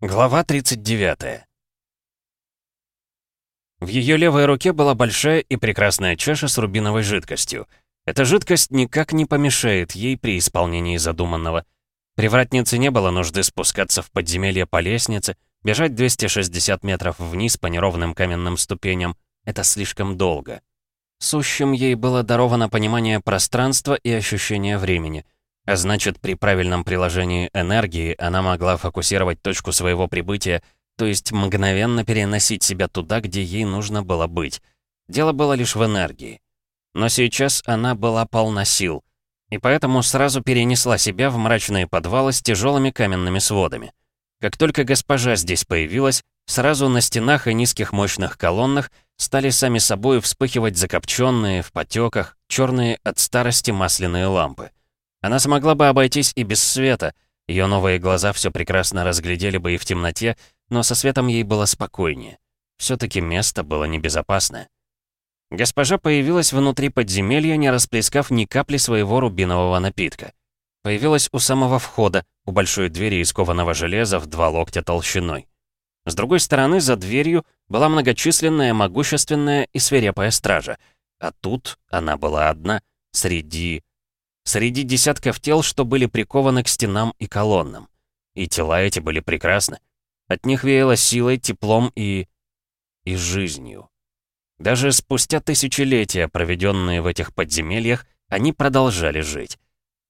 Глава 39 В ее левой руке была большая и прекрасная чаша с рубиновой жидкостью. Эта жидкость никак не помешает ей при исполнении задуманного. Привратнице не было нужды спускаться в подземелье по лестнице, бежать 260 метров вниз по неровным каменным ступеням. Это слишком долго. Сущим ей было даровано понимание пространства и ощущение времени. А значит, при правильном приложении энергии она могла фокусировать точку своего прибытия, то есть мгновенно переносить себя туда, где ей нужно было быть. Дело было лишь в энергии. Но сейчас она была полна сил, и поэтому сразу перенесла себя в мрачные подвалы с тяжелыми каменными сводами. Как только госпожа здесь появилась, сразу на стенах и низких мощных колоннах стали сами собой вспыхивать закопченные, в потеках, черные от старости масляные лампы. Она смогла бы обойтись и без света, ее новые глаза все прекрасно разглядели бы и в темноте, но со светом ей было спокойнее. все таки место было небезопасное. Госпожа появилась внутри подземелья, не расплескав ни капли своего рубинового напитка. Появилась у самого входа, у большой двери из кованого железа в два локтя толщиной. С другой стороны, за дверью была многочисленная, могущественная и свирепая стража. А тут она была одна, среди... Среди десятков тел, что были прикованы к стенам и колоннам. И тела эти были прекрасны. От них веяло силой, теплом и... и жизнью. Даже спустя тысячелетия, проведенные в этих подземельях, они продолжали жить.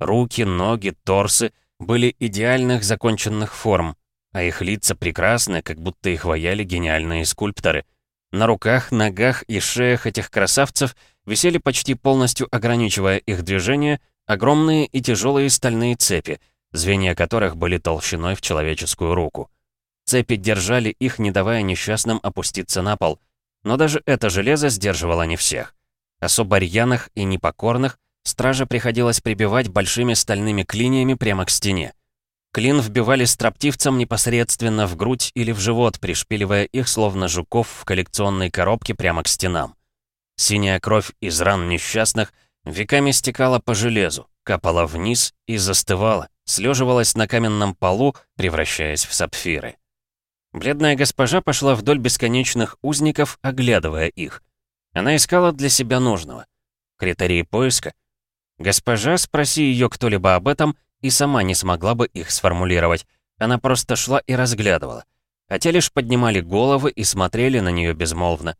Руки, ноги, торсы были идеальных законченных форм, а их лица прекрасны, как будто их ваяли гениальные скульпторы. На руках, ногах и шеях этих красавцев висели почти полностью ограничивая их движение огромные и тяжелые стальные цепи, звенья которых были толщиной в человеческую руку. Цепи держали их, не давая несчастным опуститься на пол. Но даже это железо сдерживало не всех. Особо рьяных и непокорных страже приходилось прибивать большими стальными клиньями прямо к стене. Клин вбивали строптивцам непосредственно в грудь или в живот, пришпиливая их, словно жуков, в коллекционной коробке прямо к стенам. Синяя кровь из ран несчастных веками стекала по железу, капала вниз и застывала, слеживалась на каменном полу, превращаясь в сапфиры. Бледная госпожа пошла вдоль бесконечных узников, оглядывая их. Она искала для себя нужного. Критерии поиска. Госпожа, спроси ее кто-либо об этом, и сама не смогла бы их сформулировать. Она просто шла и разглядывала. А те лишь поднимали головы и смотрели на нее безмолвно.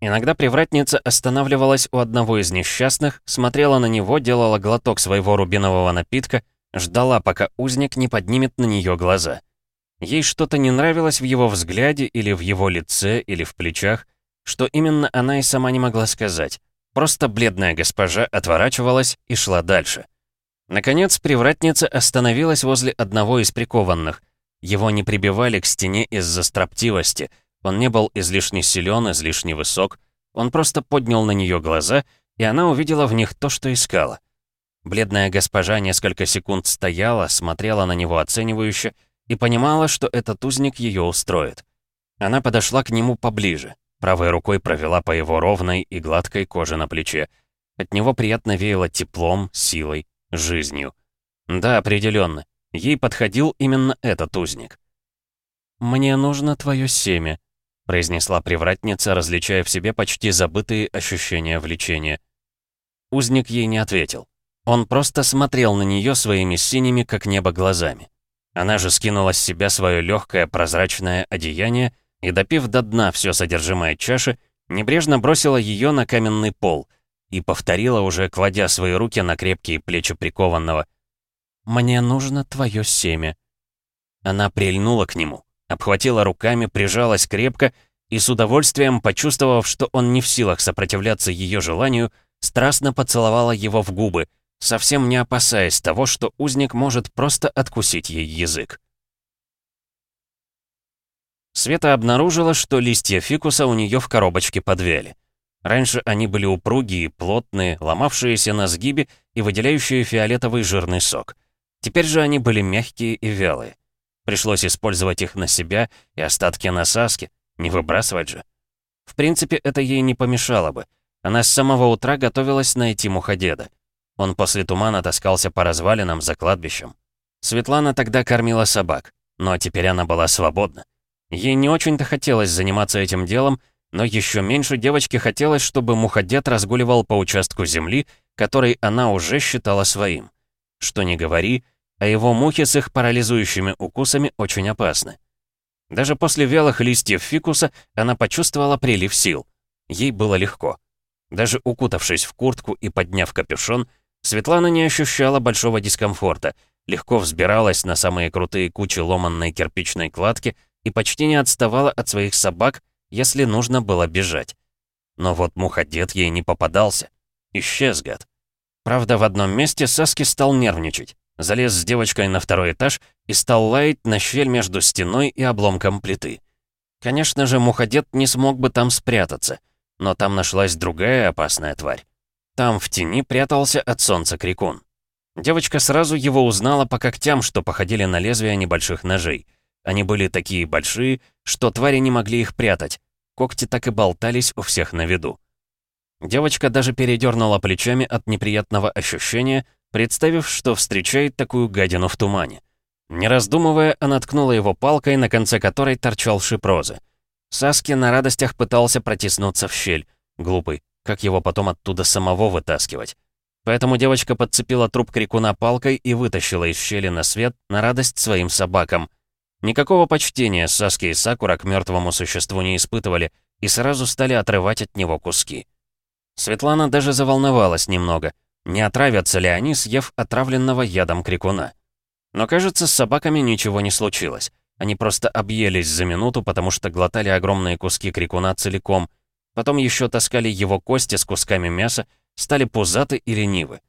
Иногда привратница останавливалась у одного из несчастных, смотрела на него, делала глоток своего рубинового напитка, ждала, пока узник не поднимет на нее глаза. Ей что-то не нравилось в его взгляде или в его лице, или в плечах, что именно она и сама не могла сказать. Просто бледная госпожа отворачивалась и шла дальше. Наконец, привратница остановилась возле одного из прикованных. Его не прибивали к стене из-за строптивости. Он не был излишне силен, излишне высок. Он просто поднял на нее глаза, и она увидела в них то, что искала. Бледная госпожа несколько секунд стояла, смотрела на него оценивающе и понимала, что этот узник ее устроит. Она подошла к нему поближе, правой рукой провела по его ровной и гладкой коже на плече. От него приятно веяло теплом, силой, жизнью. Да, определенно. Ей подходил именно этот узник. «Мне нужно твое семя», — произнесла привратница, различая в себе почти забытые ощущения влечения. Узник ей не ответил. Он просто смотрел на нее своими синими, как небо, глазами. Она же скинула с себя свое легкое прозрачное одеяние и, допив до дна все содержимое чаши, небрежно бросила ее на каменный пол — и повторила, уже кладя свои руки на крепкие плечи прикованного. «Мне нужно твое семя». Она прильнула к нему, обхватила руками, прижалась крепко и с удовольствием, почувствовав, что он не в силах сопротивляться ее желанию, страстно поцеловала его в губы, совсем не опасаясь того, что узник может просто откусить ей язык. Света обнаружила, что листья фикуса у нее в коробочке подвяли. Раньше они были упругие, плотные, ломавшиеся на сгибе и выделяющие фиолетовый жирный сок. Теперь же они были мягкие и вялые. Пришлось использовать их на себя и остатки насаски, не выбрасывать же. В принципе, это ей не помешало бы. Она с самого утра готовилась найти Муходеда. Он после тумана таскался по развалинам за кладбищем. Светлана тогда кормила собак. Но теперь она была свободна. Ей не очень-то хотелось заниматься этим делом, но еще меньше девочке хотелось, чтобы муходед разгуливал по участку земли, который она уже считала своим. Что ни говори, а его мухи с их парализующими укусами очень опасны. Даже после вялых листьев фикуса она почувствовала прилив сил. Ей было легко. Даже укутавшись в куртку и подняв капюшон, Светлана не ощущала большого дискомфорта, легко взбиралась на самые крутые кучи ломанной кирпичной кладки и почти не отставала от своих собак, если нужно было бежать. Но вот муходед ей не попадался. Исчез, гад. Правда, в одном месте Саски стал нервничать. Залез с девочкой на второй этаж и стал лаять на щель между стеной и обломком плиты. Конечно же, муходед не смог бы там спрятаться, но там нашлась другая опасная тварь. Там в тени прятался от солнца крикун. Девочка сразу его узнала по когтям, что походили на лезвия небольших ножей. Они были такие большие, что твари не могли их прятать. Когти так и болтались у всех на виду. Девочка даже передернула плечами от неприятного ощущения, представив, что встречает такую гадину в тумане. Не раздумывая, она ткнула его палкой, на конце которой торчал шип розы. Саски на радостях пытался протиснуться в щель. Глупый, как его потом оттуда самого вытаскивать. Поэтому девочка подцепила труп крикуна палкой и вытащила из щели на свет на радость своим собакам. Никакого почтения Саски и Сакура к мертвому существу не испытывали и сразу стали отрывать от него куски. Светлана даже заволновалась немного. Не отравятся ли они, съев отравленного ядом крикуна? Но, кажется, с собаками ничего не случилось. Они просто объелись за минуту, потому что глотали огромные куски крикуна целиком. Потом еще таскали его кости с кусками мяса, стали пузаты и ленивы.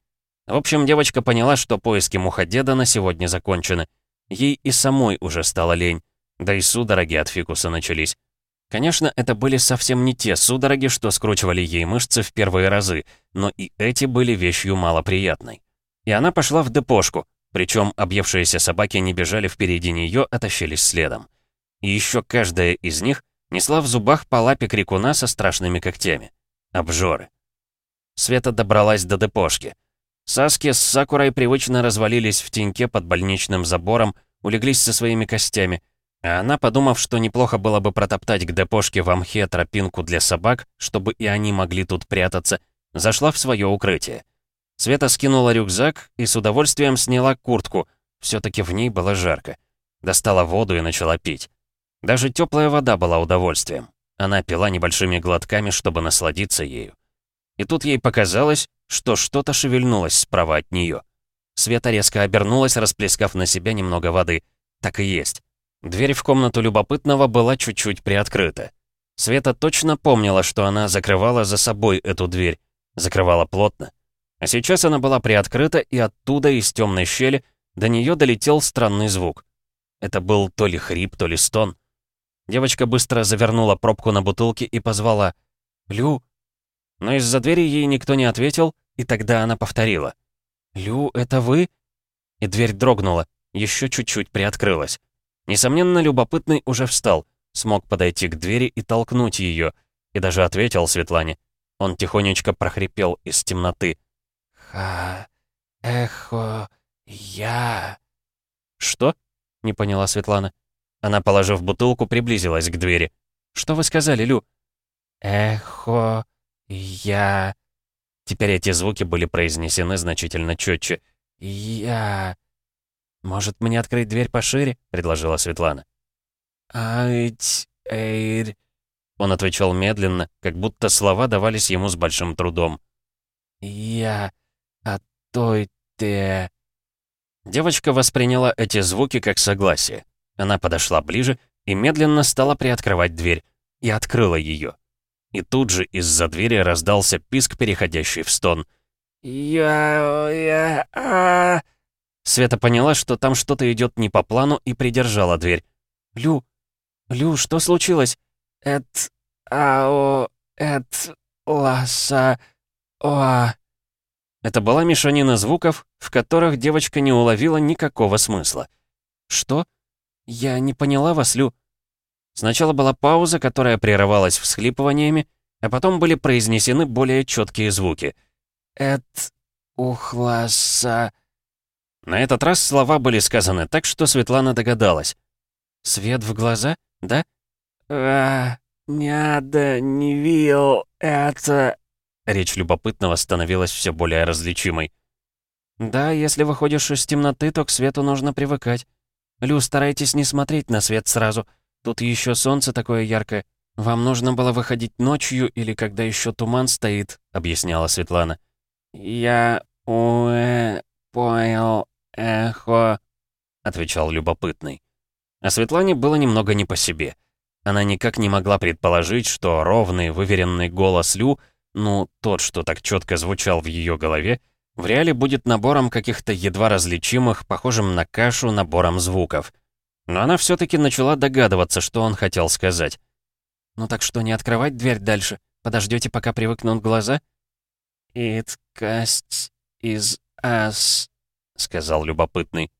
В общем, девочка поняла, что поиски муходеда на сегодня закончены. Ей и самой уже стало лень. Да и судороги от фикуса начались. Конечно, это были совсем не те судороги, что скручивали ей мышцы в первые разы, но и эти были вещью малоприятной. И она пошла в депошку, причем объевшиеся собаки не бежали впереди нее, а тащились следом. И еще каждая из них несла в зубах по лапе крикуна со страшными когтями. Обжоры. Света добралась до депошки. Саски с Сакурой привычно развалились в теньке под больничным забором, улеглись со своими костями, а она, подумав, что неплохо было бы протоптать к депошке в Амхе тропинку для собак, чтобы и они могли тут прятаться, зашла в свое укрытие. Света скинула рюкзак и с удовольствием сняла куртку, все таки в ней было жарко. Достала воду и начала пить. Даже теплая вода была удовольствием. Она пила небольшими глотками, чтобы насладиться ею. И тут ей показалось, что что-то шевельнулось справа от нее. Света резко обернулась, расплескав на себя немного воды. Так и есть. Дверь в комнату любопытного была чуть-чуть приоткрыта. Света точно помнила, что она закрывала за собой эту дверь. Закрывала плотно. А сейчас она была приоткрыта, и оттуда, из темной щели, до нее долетел странный звук. Это был то ли хрип, то ли стон. Девочка быстро завернула пробку на бутылке и позвала «Лю». Но из-за двери ей никто не ответил, и тогда она повторила «Лю, это вы?» И дверь дрогнула, еще чуть-чуть приоткрылась. Несомненно, любопытный уже встал, смог подойти к двери и толкнуть ее, и даже ответил Светлане. Он тихонечко прохрипел из темноты. «Ха... эхо... я...» «Что?» — не поняла Светлана. Она, положив бутылку, приблизилась к двери. «Что вы сказали, Лю?» «Эхо... я...» Теперь эти звуки были произнесены значительно четче. «Я...» «Может, мне открыть дверь пошире?» — предложила Светлана. «Айдь... эйр...» Он отвечал медленно, как будто слова давались ему с большим трудом. «Я... а той те...» Девочка восприняла эти звуки как согласие. Она подошла ближе и медленно стала приоткрывать дверь. И открыла ее. И тут же из-за двери раздался писк, переходящий в стон. «Я... я... а...» Света поняла, что там что-то идет не по плану и придержала дверь. «Лю, Лю, что случилось?» «Эт... ао... эт... ласа... оа...» Это была мешанина звуков, в которых девочка не уловила никакого смысла. «Что? Я не поняла вас, Лю». Сначала была пауза, которая прерывалась всхлипываниями, а потом были произнесены более четкие звуки. «Эт... ухласа...» На этот раз слова были сказаны так, что Светлана догадалась. Свет в глаза, да?» «А, надо, не видел это...» Речь любопытного становилась все более различимой. «Да, если выходишь из темноты, то к свету нужно привыкать. Лю, старайтесь не смотреть на свет сразу. Тут еще солнце такое яркое. Вам нужно было выходить ночью или когда еще туман стоит», — объясняла Светлана. «Я... уэ... понял... эхо...» — отвечал любопытный. А Светлане было немного не по себе. Она никак не могла предположить, что ровный, выверенный голос Лю, ну, тот, что так четко звучал в ее голове, в реале будет набором каких-то едва различимых, похожим на кашу, набором звуков. Но она все таки начала догадываться, что он хотел сказать. «Ну так что, не открывать дверь дальше? Подождете, пока привыкнут глаза?» «It cast us», — сказал любопытный.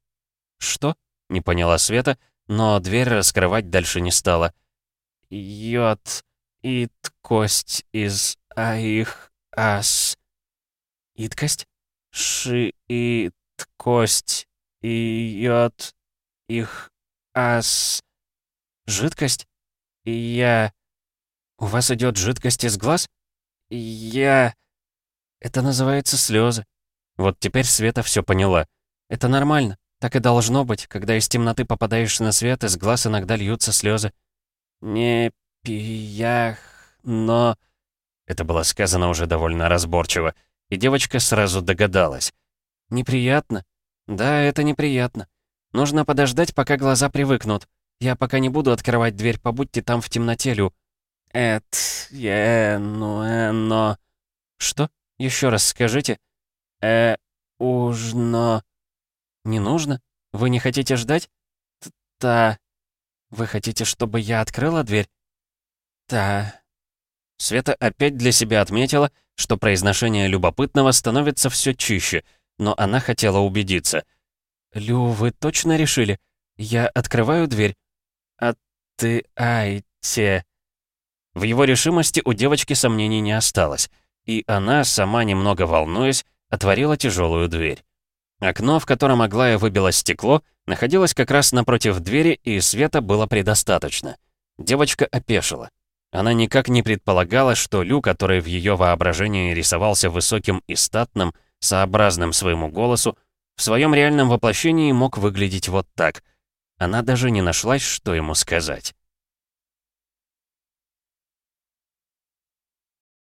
«Что?» — не поняла Света, но дверь раскрывать дальше не стала. «Йод, ит кость из аих ас». «Иткость?» «Ши ит кость и йод их ас». «Жидкость?» «Я...» «У вас идет жидкость из глаз?» «Я...» «Это называется слезы. Вот теперь Света все поняла. «Это нормально. Так и должно быть, когда из темноты попадаешь на свет, из глаз иногда льются слезы. «Не пиях, но...» Это было сказано уже довольно разборчиво, и девочка сразу догадалась. «Неприятно? Да, это неприятно. Нужно подождать, пока глаза привыкнут. Я пока не буду открывать дверь, побудьте там в темноте, Лю». «Эт, е, ну, э, но...» «Что? Еще раз скажите». «Э, уж, но...» «Не нужно? Вы не хотите ждать?» «Та...» «Вы хотите, чтобы я открыла дверь?» «Та...» Света опять для себя отметила, что произношение любопытного становится все чище, но она хотела убедиться. «Лю, вы точно решили? Я открываю дверь?» «А ты... ай, те...» В его решимости у девочки сомнений не осталось, и она, сама немного волнуясь, отворила тяжелую дверь. Окно, в котором Аглая выбила стекло, находилось как раз напротив двери, и света было предостаточно. Девочка опешила. Она никак не предполагала, что Лю, который в ее воображении рисовался высоким и статным, сообразным своему голосу, в своем реальном воплощении мог выглядеть вот так. Она даже не нашлась, что ему сказать.